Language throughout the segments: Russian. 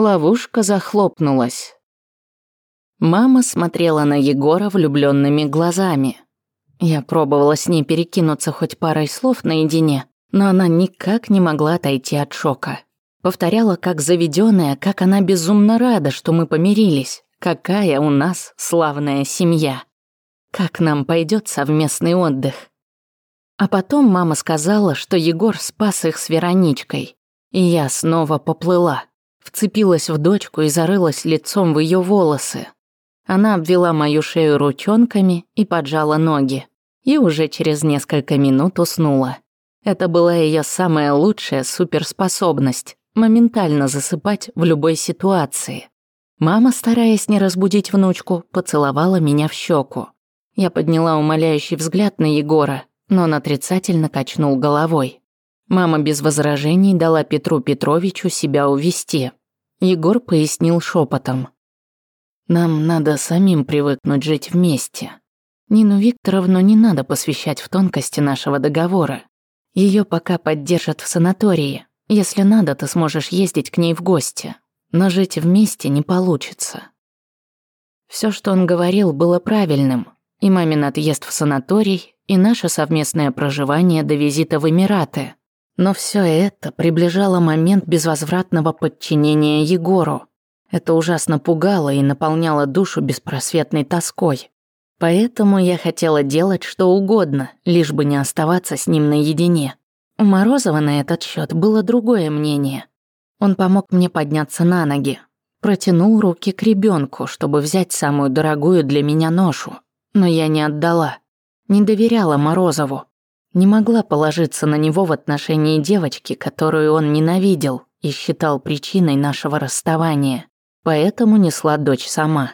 Ловушка захлопнулась. Мама смотрела на Егора влюбленными глазами. Я пробовала с ней перекинуться хоть парой слов наедине, но она никак не могла отойти от шока. Повторяла, как заведенная, как она безумно рада, что мы помирились, какая у нас славная семья. Как нам пойдет совместный отдых. А потом мама сказала, что Егор спас их с Вероничкой, и я снова поплыла вцепилась в дочку и зарылась лицом в ее волосы. Она обвела мою шею ручонками и поджала ноги. И уже через несколько минут уснула. Это была ее самая лучшая суперспособность – моментально засыпать в любой ситуации. Мама, стараясь не разбудить внучку, поцеловала меня в щеку. Я подняла умоляющий взгляд на Егора, но он отрицательно качнул головой. Мама без возражений дала Петру Петровичу себя увести. Егор пояснил шепотом. «Нам надо самим привыкнуть жить вместе. Нину Викторовну не надо посвящать в тонкости нашего договора. Ее пока поддержат в санатории. Если надо, ты сможешь ездить к ней в гости. Но жить вместе не получится». Все, что он говорил, было правильным. И мамин отъезд в санаторий, и наше совместное проживание до визита в Эмираты – но все это приближало момент безвозвратного подчинения Егору. Это ужасно пугало и наполняло душу беспросветной тоской. Поэтому я хотела делать что угодно, лишь бы не оставаться с ним наедине. У Морозова на этот счет было другое мнение. Он помог мне подняться на ноги, протянул руки к ребенку, чтобы взять самую дорогую для меня ношу. Но я не отдала. Не доверяла Морозову не могла положиться на него в отношении девочки, которую он ненавидел и считал причиной нашего расставания, поэтому несла дочь сама.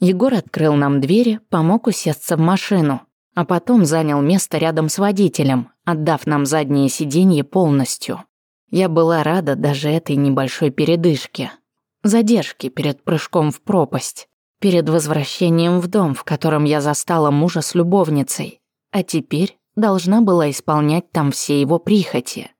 Егор открыл нам двери, помог усесться в машину, а потом занял место рядом с водителем, отдав нам заднее сиденье полностью. Я была рада даже этой небольшой передышке. Задержки перед прыжком в пропасть, перед возвращением в дом, в котором я застала мужа с любовницей. А теперь должна была исполнять там все его прихоти.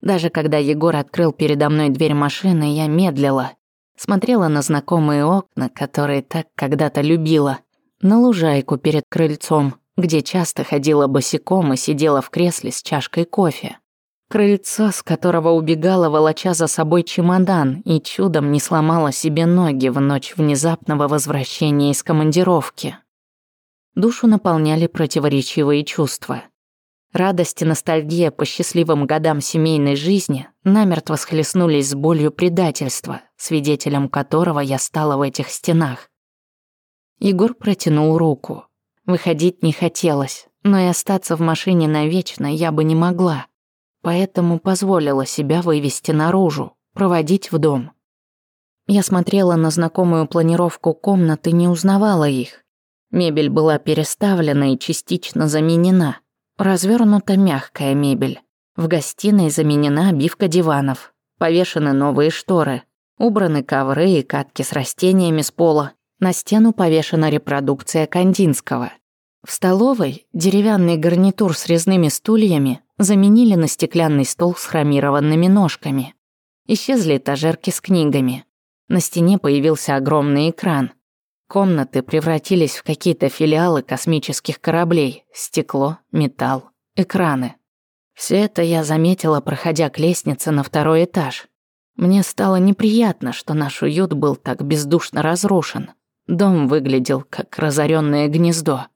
Даже когда Егор открыл передо мной дверь машины, я медлила. Смотрела на знакомые окна, которые так когда-то любила, на лужайку перед крыльцом, где часто ходила босиком и сидела в кресле с чашкой кофе. Крыльцо, с которого убегала, волоча за собой чемодан, и чудом не сломала себе ноги в ночь внезапного возвращения из командировки душу наполняли противоречивые чувства. Радость и ностальгия по счастливым годам семейной жизни намертво схлестнулись с болью предательства, свидетелем которого я стала в этих стенах. Егор протянул руку. Выходить не хотелось, но и остаться в машине навечно я бы не могла, поэтому позволила себя вывести наружу, проводить в дом. Я смотрела на знакомую планировку комнат и не узнавала их. Мебель была переставлена и частично заменена. Развернута мягкая мебель. В гостиной заменена обивка диванов. Повешены новые шторы. Убраны ковры и катки с растениями с пола. На стену повешена репродукция Кандинского. В столовой деревянный гарнитур с резными стульями заменили на стеклянный стол с хромированными ножками. Исчезли этажерки с книгами. На стене появился огромный экран, комнаты превратились в какие-то филиалы космических кораблей, стекло, металл, экраны. Все это я заметила, проходя к лестнице на второй этаж. Мне стало неприятно, что наш уют был так бездушно разрушен. Дом выглядел как разоренное гнездо.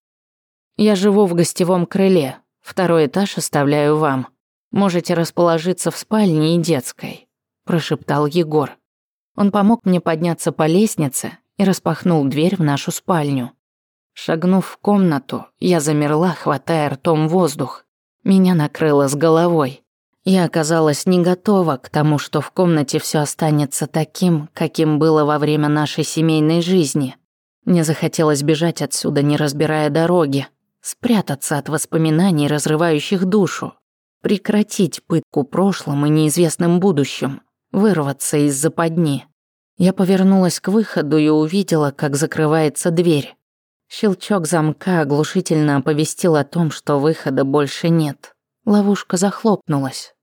Я живу в гостевом крыле, второй этаж оставляю вам. Можете расположиться в спальне и детской», – прошептал Егор. Он помог мне подняться по лестнице и распахнул дверь в нашу спальню. Шагнув в комнату, я замерла, хватая ртом воздух. Меня накрыло с головой. Я оказалась не готова к тому, что в комнате все останется таким, каким было во время нашей семейной жизни. Мне захотелось бежать отсюда, не разбирая дороги, спрятаться от воспоминаний, разрывающих душу, прекратить пытку прошлым и неизвестным будущим, вырваться из западни. Я повернулась к выходу и увидела, как закрывается дверь. Щелчок замка оглушительно оповестил о том, что выхода больше нет. Ловушка захлопнулась.